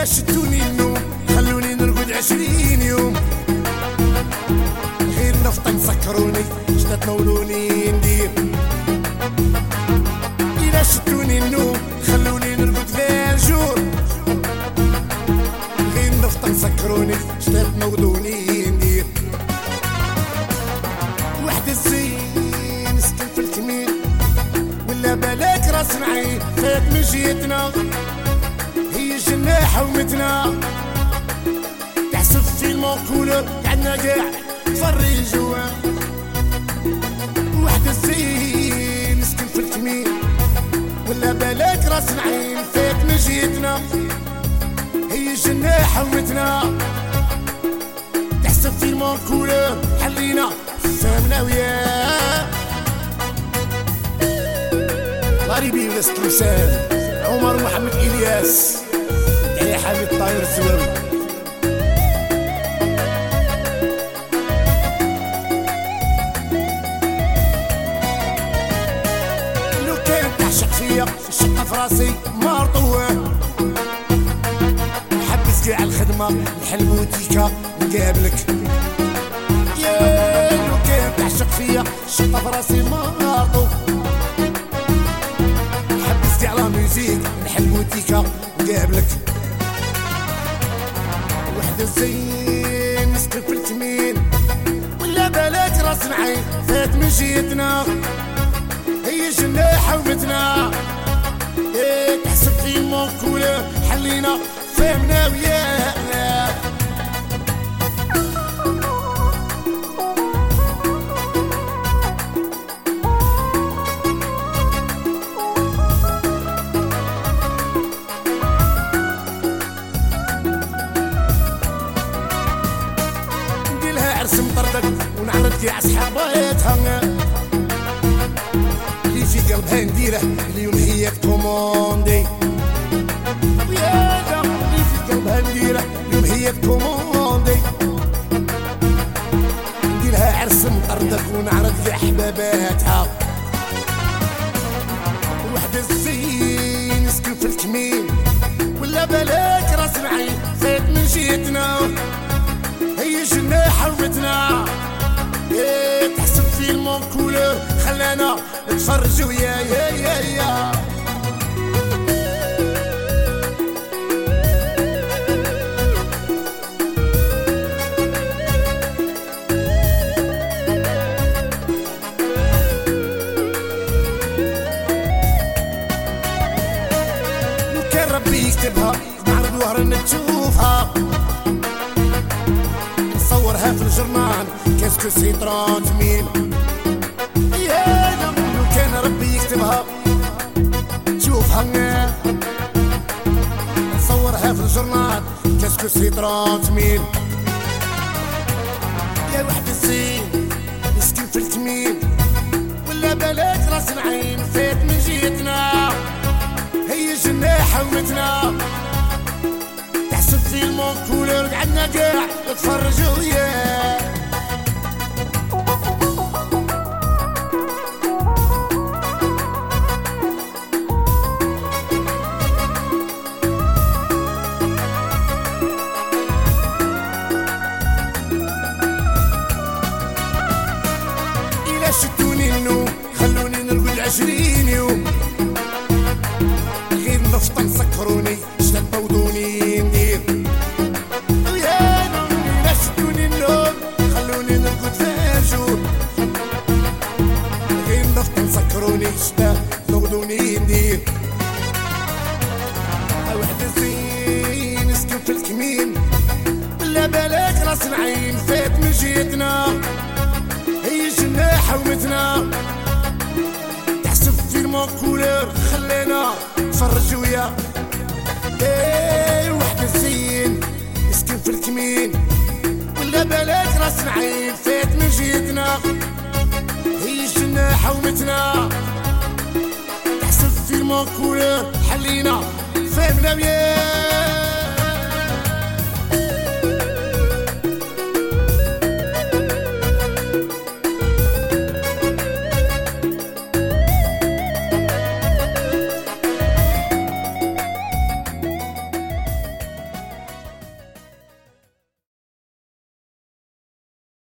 إلا شدوني النوم خلوني نرقد عشرين يوم. غير نفطن سكروني شتا تنولوني ندير؟ إلا شدوني النوم خلوني نرقد في الجور غير نفطن سكروني شتا تنولوني ندير؟ واحد الزين سكن في الكمين ولا بلاك راس نعيم فات من جيتنا جناح ومتنا تحسب في الموكولة عنا قاع تفري جوا واحد الزين سكن في الكمين ولا بلاك راس نعيم فات من جيتنا. هي جناح ومتنا تحسب في الموكولة حلينا فهمنا وياه غريبي وناس تمثال عمر محمد إلياس. تعشق فيا شقة في راسي مرطوة حبس كاع الخدمة الحلم وديكا نقابلك. لو كانت تعشق فيا شقة في راسي مرطوة حبس كاع لا ميوزيك نحلم وديكا نقابلك. وحدة زين نسكن في التمين ولا بالك راس نعيم فات من جيتنا. هي جناح ومتنا. إيه تحسب في موكولة حلينا فهمنا ويانا نديلها عرس مطردك ونعرض كاع صحاباتها اللي في قلبها نديره اليوم هي commander ويا دا اللي في قلبها نديره اليوم هي commander نديلها عرس مطردك ونعرض كاع حباباتها خلانا نتفرجوا يا يا يا. يا ربي يكتبها معرض وهرنا تشوفها نصورها في كاسكو سي 30 ربي يكتبها تشوفها نصورها في الجرنان كاسكو سي 30 ميل. يا واحد الزين مسكين في الكمين ولا بلاك راس العين فات من جيتنا. هي جناح ومتنا. تحسب في المونكولر قعدنا قاع نتفرجوا يا عشرين يوم غير نفطن سكروني. شتا تبودوني ندير. لا شدوني النوم. خلوني نرقد في الجور غير نفطن سكروني شتا تبودوني ندير. واحد زين نسكن في الكمين. ولا بالك راس العين فات من جيتنا هي جناح ومتنا. في الموكولر خلينا نتفرج ويا إيه واحد الزين يسكن في الكمين. ولا بالك راس نعيم فات من جيتنا. هي جناح ومتنا. تحسب في الموكولر حلينا فهمنا وياه